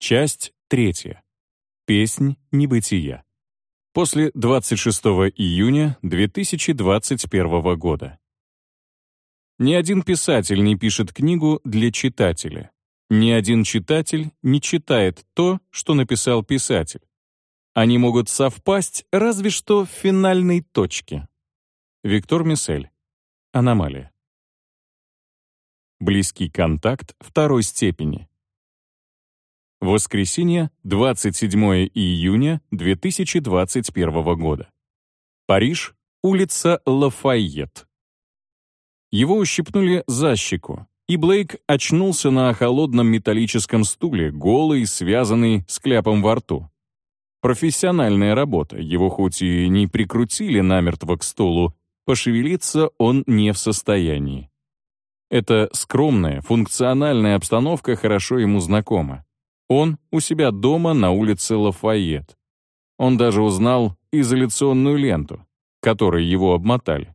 Часть третья. Песнь небытия. После 26 июня 2021 года. Ни один писатель не пишет книгу для читателя. Ни один читатель не читает то, что написал писатель. Они могут совпасть разве что в финальной точке. Виктор Миссель. Аномалия. Близкий контакт второй степени. Воскресенье, 27 июня 2021 года. Париж, улица Лафайет. Его ущипнули за щеку, и Блейк очнулся на холодном металлическом стуле, голый, связанный с кляпом во рту. Профессиональная работа, его хоть и не прикрутили намертво к стулу, пошевелиться он не в состоянии. Эта скромная, функциональная обстановка хорошо ему знакома. Он у себя дома на улице Лафайет. Он даже узнал изоляционную ленту, которой его обмотали.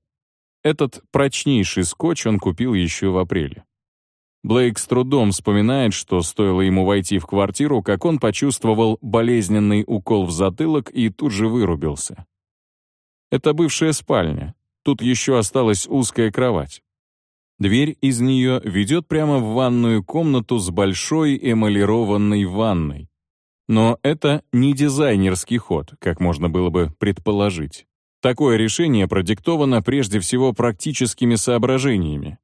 Этот прочнейший скотч он купил еще в апреле. Блейк с трудом вспоминает, что стоило ему войти в квартиру, как он почувствовал болезненный укол в затылок и тут же вырубился. Это бывшая спальня. Тут еще осталась узкая кровать. Дверь из нее ведет прямо в ванную комнату с большой эмалированной ванной. Но это не дизайнерский ход, как можно было бы предположить. Такое решение продиктовано прежде всего практическими соображениями.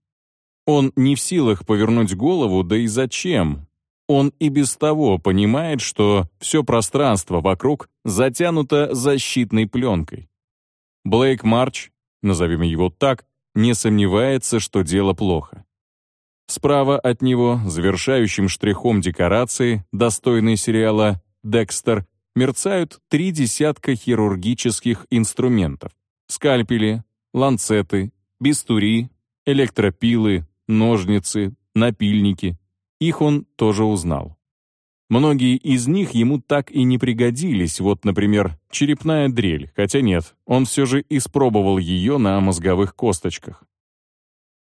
Он не в силах повернуть голову, да и зачем? Он и без того понимает, что все пространство вокруг затянуто защитной пленкой. Блейк Марч, назовем его так, не сомневается, что дело плохо. Справа от него, завершающим штрихом декорации, достойной сериала «Декстер», мерцают три десятка хирургических инструментов. Скальпели, ланцеты, бистури, электропилы, ножницы, напильники. Их он тоже узнал. Многие из них ему так и не пригодились, вот, например, черепная дрель, хотя нет, он все же испробовал ее на мозговых косточках.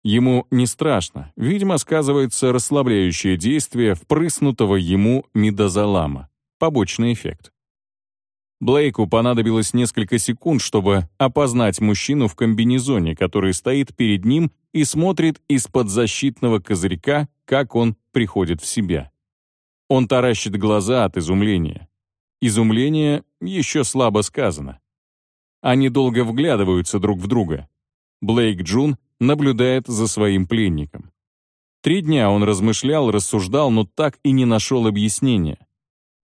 Ему не страшно, видимо, сказывается расслабляющее действие впрыснутого ему мидозолама, побочный эффект. Блейку понадобилось несколько секунд, чтобы опознать мужчину в комбинезоне, который стоит перед ним и смотрит из-под защитного козырька, как он приходит в себя. Он таращит глаза от изумления. Изумление еще слабо сказано. Они долго вглядываются друг в друга. Блейк Джун наблюдает за своим пленником. Три дня он размышлял, рассуждал, но так и не нашел объяснения.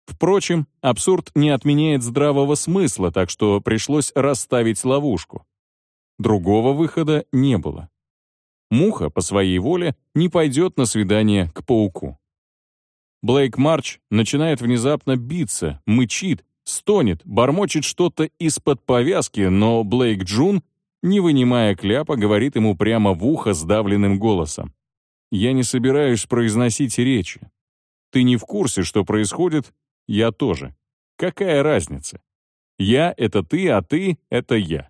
Впрочем, абсурд не отменяет здравого смысла, так что пришлось расставить ловушку. Другого выхода не было. Муха по своей воле не пойдет на свидание к пауку. Блейк Марч начинает внезапно биться, мычит, стонет, бормочет что-то из-под повязки, но Блейк Джун, не вынимая кляпа, говорит ему прямо в ухо сдавленным голосом. «Я не собираюсь произносить речи. Ты не в курсе, что происходит, я тоже. Какая разница? Я — это ты, а ты — это я.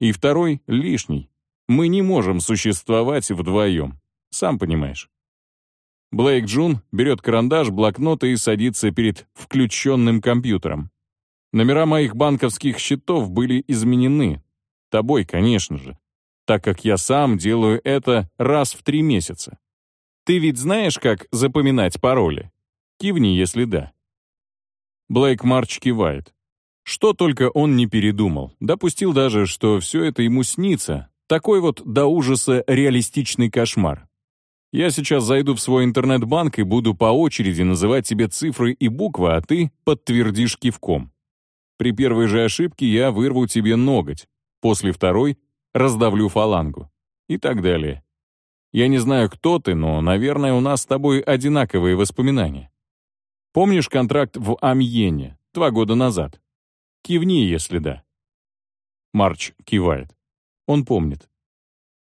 И второй — лишний. Мы не можем существовать вдвоем. Сам понимаешь. Блейк Джун берет карандаш, блокнот и садится перед включенным компьютером. Номера моих банковских счетов были изменены. Тобой, конечно же. Так как я сам делаю это раз в три месяца. Ты ведь знаешь, как запоминать пароли? Кивни, если да. Блейк Марч кивает. Что только он не передумал. Допустил даже, что все это ему снится. Такой вот до ужаса реалистичный кошмар. Я сейчас зайду в свой интернет-банк и буду по очереди называть тебе цифры и буквы, а ты подтвердишь кивком. При первой же ошибке я вырву тебе ноготь, после второй раздавлю фалангу и так далее. Я не знаю, кто ты, но, наверное, у нас с тобой одинаковые воспоминания. Помнишь контракт в Амьене два года назад? Кивни, если да. Марч кивает. Он помнит.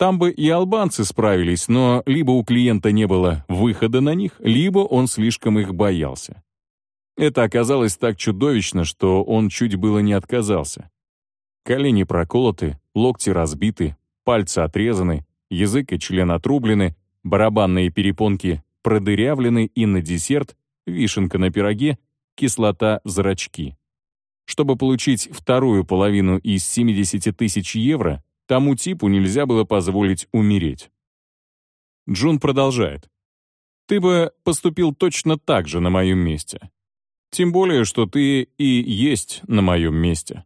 Там бы и албанцы справились, но либо у клиента не было выхода на них, либо он слишком их боялся. Это оказалось так чудовищно, что он чуть было не отказался. Колени проколоты, локти разбиты, пальцы отрезаны, язык и член отрублены, барабанные перепонки продырявлены и на десерт вишенка на пироге, кислота в зрачки. Чтобы получить вторую половину из 70 тысяч евро, тому типу нельзя было позволить умереть. Джун продолжает. «Ты бы поступил точно так же на моем месте. Тем более, что ты и есть на моем месте».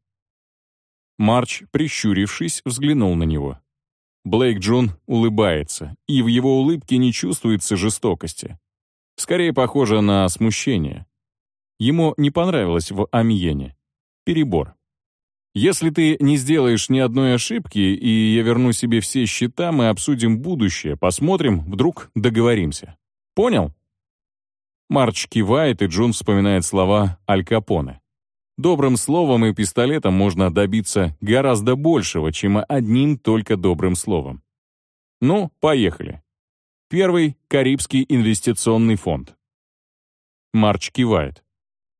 Марч, прищурившись, взглянул на него. Блейк Джун улыбается, и в его улыбке не чувствуется жестокости. Скорее похоже на смущение. Ему не понравилось в Амьене. Перебор. Если ты не сделаешь ни одной ошибки, и я верну себе все счета, мы обсудим будущее, посмотрим, вдруг договоримся. Понял? Марч кивает, и Джун вспоминает слова Аль Капоне. Добрым словом и пистолетом можно добиться гораздо большего, чем одним только добрым словом. Ну, поехали. Первый — Карибский инвестиционный фонд. Марч кивает.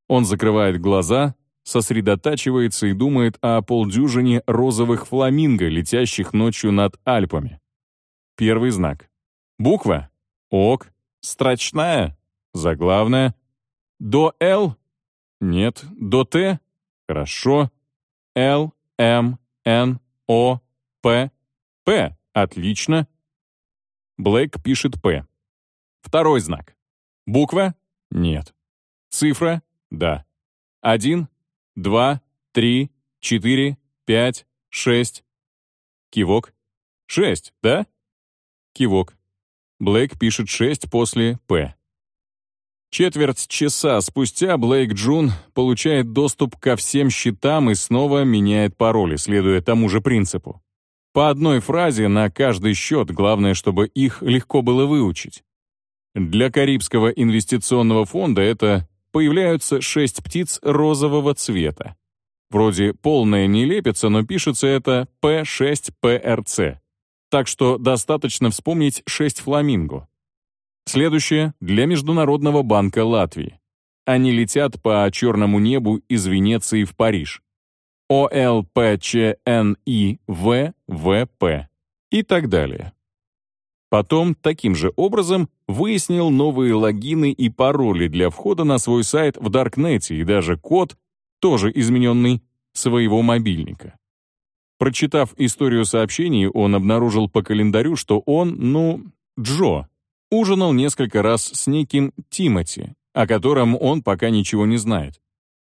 Он закрывает глаза, сосредотачивается и думает о полдюжине розовых фламинго, летящих ночью над Альпами. Первый знак. Буква? Ок. Строчная? Заглавная. До «Л» Нет. До Т? Хорошо. Л, М, Н, О, П. П. Отлично. Блэк пишет П. Второй знак. Буква? Нет. Цифра? Да. Один, два, три, четыре, пять, шесть. Кивок. Шесть, да? Кивок. Блэк пишет шесть после П. Четверть часа спустя Блейк Джун получает доступ ко всем счетам и снова меняет пароли, следуя тому же принципу. По одной фразе на каждый счет, главное, чтобы их легко было выучить. Для Карибского инвестиционного фонда это появляются шесть птиц розового цвета. Вроде полная нелепица, но пишется это P6PRC. Так что достаточно вспомнить шесть фламинго. Следующее — для Международного банка Латвии. Они летят по черному небу из Венеции в Париж. ОЛПЧНИВВП и так далее. Потом таким же образом выяснил новые логины и пароли для входа на свой сайт в Даркнете и даже код, тоже измененный, своего мобильника. Прочитав историю сообщений, он обнаружил по календарю, что он, ну, Джо, ужинал несколько раз с неким Тимати, о котором он пока ничего не знает.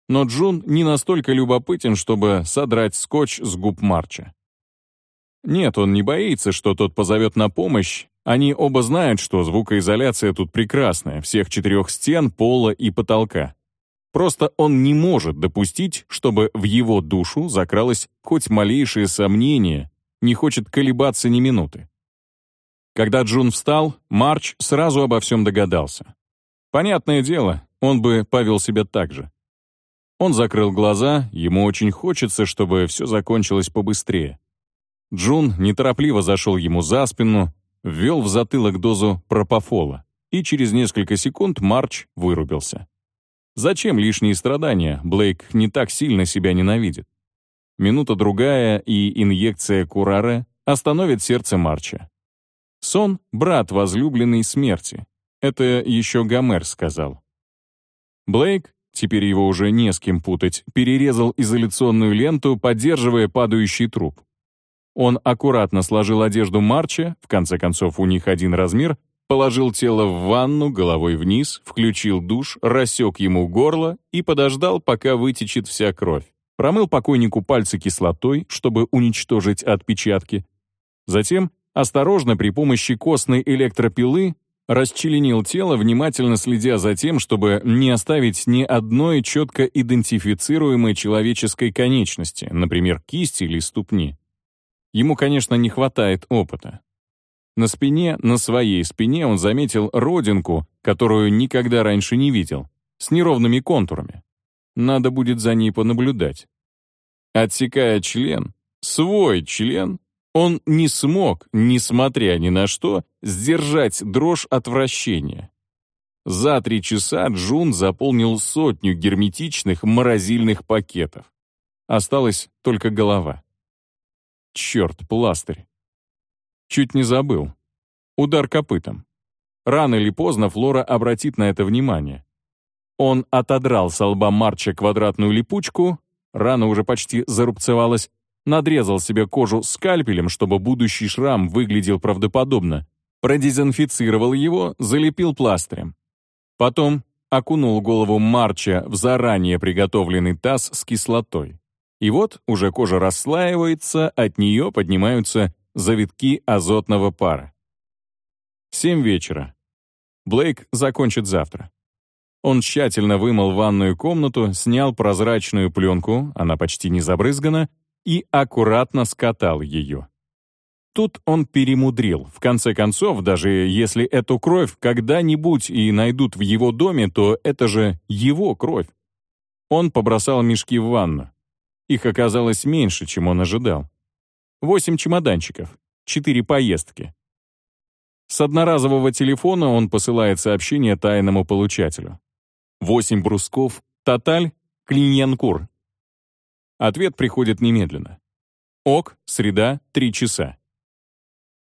Но Джун не настолько любопытен, чтобы содрать скотч с губ Марча. Нет, он не боится, что тот позовет на помощь. Они оба знают, что звукоизоляция тут прекрасная, всех четырех стен, пола и потолка. Просто он не может допустить, чтобы в его душу закралось хоть малейшее сомнение, не хочет колебаться ни минуты. Когда Джун встал, Марч сразу обо всем догадался. Понятное дело, он бы повел себя так же. Он закрыл глаза, ему очень хочется, чтобы все закончилось побыстрее. Джун неторопливо зашел ему за спину, ввел в затылок дозу пропофола, и через несколько секунд Марч вырубился. Зачем лишние страдания? Блейк не так сильно себя ненавидит. Минута-другая, и инъекция Кураре остановит сердце Марча. Сон — брат возлюбленной смерти. Это еще Гомер сказал. Блейк, теперь его уже не с кем путать, перерезал изоляционную ленту, поддерживая падающий труп. Он аккуратно сложил одежду Марча, в конце концов у них один размер, положил тело в ванну головой вниз, включил душ, рассек ему горло и подождал, пока вытечет вся кровь. Промыл покойнику пальцы кислотой, чтобы уничтожить отпечатки. Затем осторожно при помощи костной электропилы расчленил тело, внимательно следя за тем, чтобы не оставить ни одной четко идентифицируемой человеческой конечности, например, кисти или ступни. Ему, конечно, не хватает опыта. На спине, на своей спине он заметил родинку, которую никогда раньше не видел, с неровными контурами. Надо будет за ней понаблюдать. Отсекая член, свой член, он не смог, несмотря ни на что, сдержать дрожь отвращения. За три часа Джун заполнил сотню герметичных морозильных пакетов. Осталась только голова. Черт, пластырь. Чуть не забыл. Удар копытом. Рано или поздно Флора обратит на это внимание. Он отодрал с лба Марча квадратную липучку, рана уже почти зарубцевалась, надрезал себе кожу скальпелем, чтобы будущий шрам выглядел правдоподобно, продезинфицировал его, залепил пластырем. Потом окунул голову Марча в заранее приготовленный таз с кислотой. И вот уже кожа расслаивается, от нее поднимаются завитки азотного пара. Семь вечера. Блейк закончит завтра. Он тщательно вымыл ванную комнату, снял прозрачную пленку, она почти не забрызгана, и аккуратно скатал ее. Тут он перемудрил. В конце концов, даже если эту кровь когда-нибудь и найдут в его доме, то это же его кровь. Он побросал мешки в ванну. Их оказалось меньше, чем он ожидал. Восемь чемоданчиков, четыре поездки. С одноразового телефона он посылает сообщение тайному получателю. Восемь брусков, Тоталь, Клиньянкур. Ответ приходит немедленно. ОК, среда, три часа.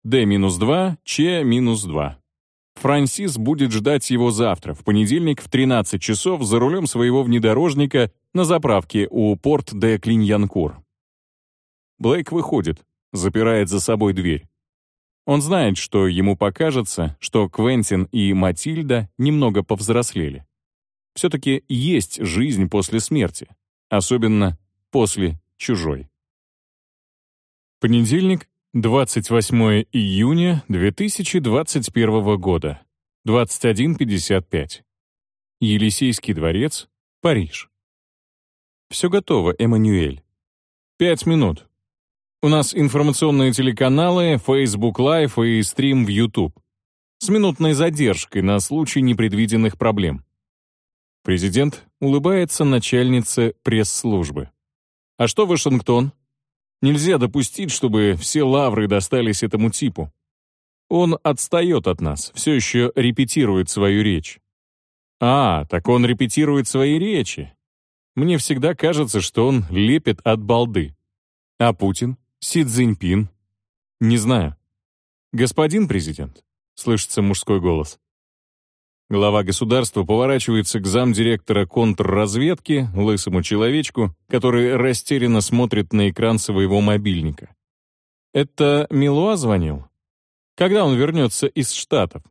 Д-2, Ч-2. Франсис будет ждать его завтра, в понедельник в 13 часов за рулем своего внедорожника на заправке у порт де Клиньянкур. Блейк выходит, запирает за собой дверь. Он знает, что ему покажется, что Квентин и Матильда немного повзрослели все-таки есть жизнь после смерти, особенно после чужой. Понедельник, 28 июня 2021 года, 21.55. Елисейский дворец, Париж. Все готово, Эммануэль. Пять минут. У нас информационные телеканалы, Facebook Live и стрим в YouTube. С минутной задержкой на случай непредвиденных проблем. Президент улыбается начальнице пресс-службы. А что Вашингтон? Нельзя допустить, чтобы все лавры достались этому типу. Он отстает от нас, все еще репетирует свою речь. А, так он репетирует свои речи. Мне всегда кажется, что он лепит от балды. А Путин? Си Цзиньпин? Не знаю. Господин президент, слышится мужской голос. Глава государства поворачивается к замдиректора контрразведки, лысому человечку, который растерянно смотрит на экран своего мобильника. «Это Милуа звонил? Когда он вернется из Штатов?»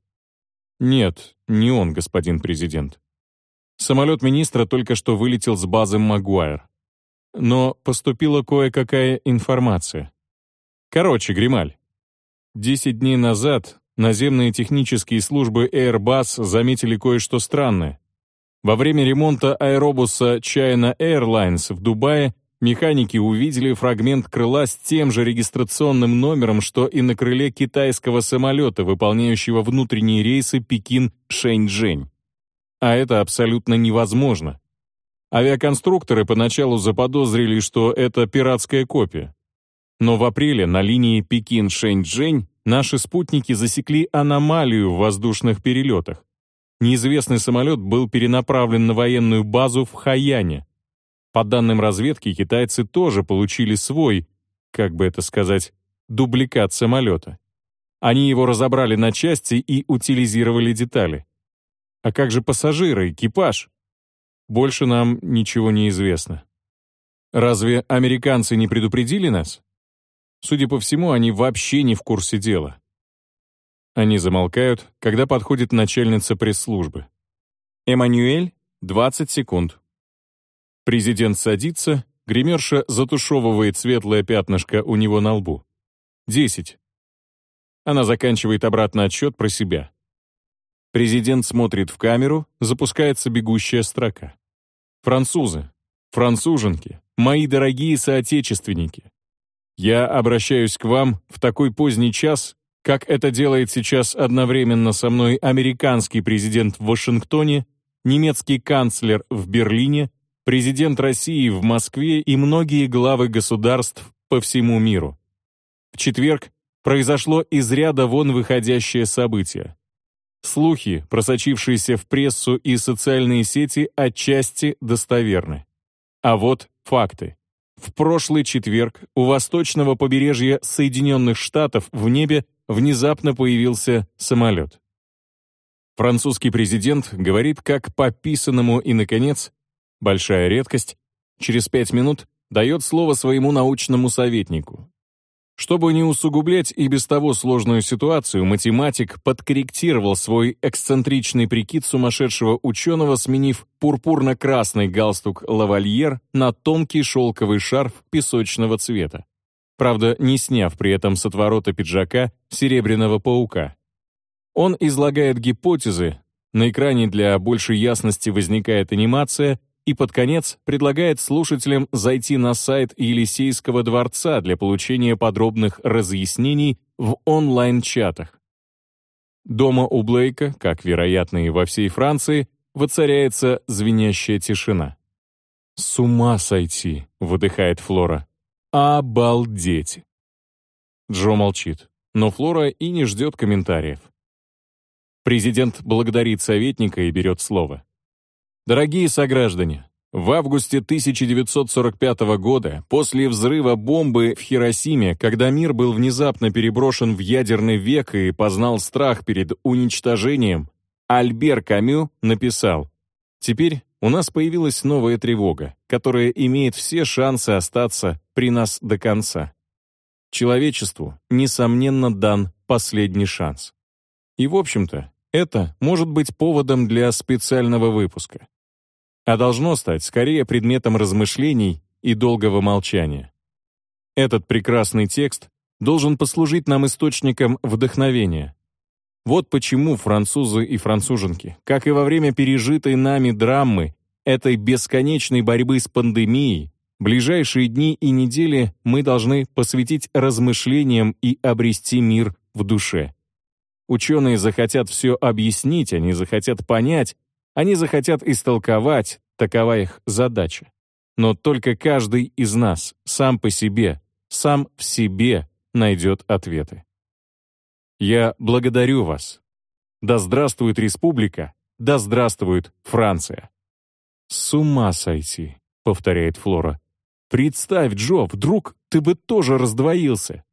«Нет, не он, господин президент. Самолет министра только что вылетел с базы Магуайр. Но поступила кое-какая информация. Короче, Грималь, десять дней назад наземные технические службы Airbus заметили кое-что странное. Во время ремонта аэробуса China Airlines в Дубае механики увидели фрагмент крыла с тем же регистрационным номером, что и на крыле китайского самолета, выполняющего внутренние рейсы Пекин-Шэньчжэнь. А это абсолютно невозможно. Авиаконструкторы поначалу заподозрили, что это пиратская копия. Но в апреле на линии Пекин-Шэньчжэнь наши спутники засекли аномалию в воздушных перелетах. Неизвестный самолет был перенаправлен на военную базу в Хаяне. По данным разведки, китайцы тоже получили свой, как бы это сказать, дубликат самолета. Они его разобрали на части и утилизировали детали. А как же пассажиры, экипаж? Больше нам ничего не известно. Разве американцы не предупредили нас? Судя по всему, они вообще не в курсе дела. Они замолкают, когда подходит начальница пресс-службы. «Эммануэль, 20 секунд». Президент садится, гримерша затушевывает светлое пятнышко у него на лбу. «Десять». Она заканчивает обратно отсчет про себя. Президент смотрит в камеру, запускается бегущая строка. «Французы, француженки, мои дорогие соотечественники, я обращаюсь к вам в такой поздний час, как это делает сейчас одновременно со мной американский президент в Вашингтоне, немецкий канцлер в Берлине, президент России в Москве и многие главы государств по всему миру. В четверг произошло из ряда вон выходящее событие. Слухи, просочившиеся в прессу и социальные сети, отчасти достоверны. А вот факты. В прошлый четверг у восточного побережья Соединенных Штатов в небе внезапно появился самолет. Французский президент говорит как по писанному и, наконец, большая редкость, через пять минут дает слово своему научному советнику. Чтобы не усугублять и без того сложную ситуацию, математик подкорректировал свой эксцентричный прикид сумасшедшего ученого, сменив пурпурно-красный галстук лавальер на тонкий шелковый шарф песочного цвета. Правда, не сняв при этом с отворота пиджака серебряного паука. Он излагает гипотезы, на экране для большей ясности возникает анимация, и под конец предлагает слушателям зайти на сайт Елисейского дворца для получения подробных разъяснений в онлайн-чатах. Дома у Блейка, как вероятно и во всей Франции, воцаряется звенящая тишина. «С ума сойти!» — выдыхает Флора. «Обалдеть!» Джо молчит, но Флора и не ждет комментариев. Президент благодарит советника и берет слово. Дорогие сограждане, в августе 1945 года, после взрыва бомбы в Хиросиме, когда мир был внезапно переброшен в ядерный век и познал страх перед уничтожением, Альбер Камю написал «Теперь у нас появилась новая тревога, которая имеет все шансы остаться при нас до конца. Человечеству, несомненно, дан последний шанс. И, в общем-то, это может быть поводом для специального выпуска а должно стать скорее предметом размышлений и долгого молчания. Этот прекрасный текст должен послужить нам источником вдохновения. Вот почему французы и француженки, как и во время пережитой нами драмы, этой бесконечной борьбы с пандемией, ближайшие дни и недели мы должны посвятить размышлениям и обрести мир в душе. Ученые захотят все объяснить, они захотят понять, они захотят истолковать, такова их задача. Но только каждый из нас сам по себе, сам в себе найдет ответы. Я благодарю вас. Да здравствует республика, да здравствует Франция. «С ума сойти», — повторяет Флора. «Представь, Джо, вдруг ты бы тоже раздвоился.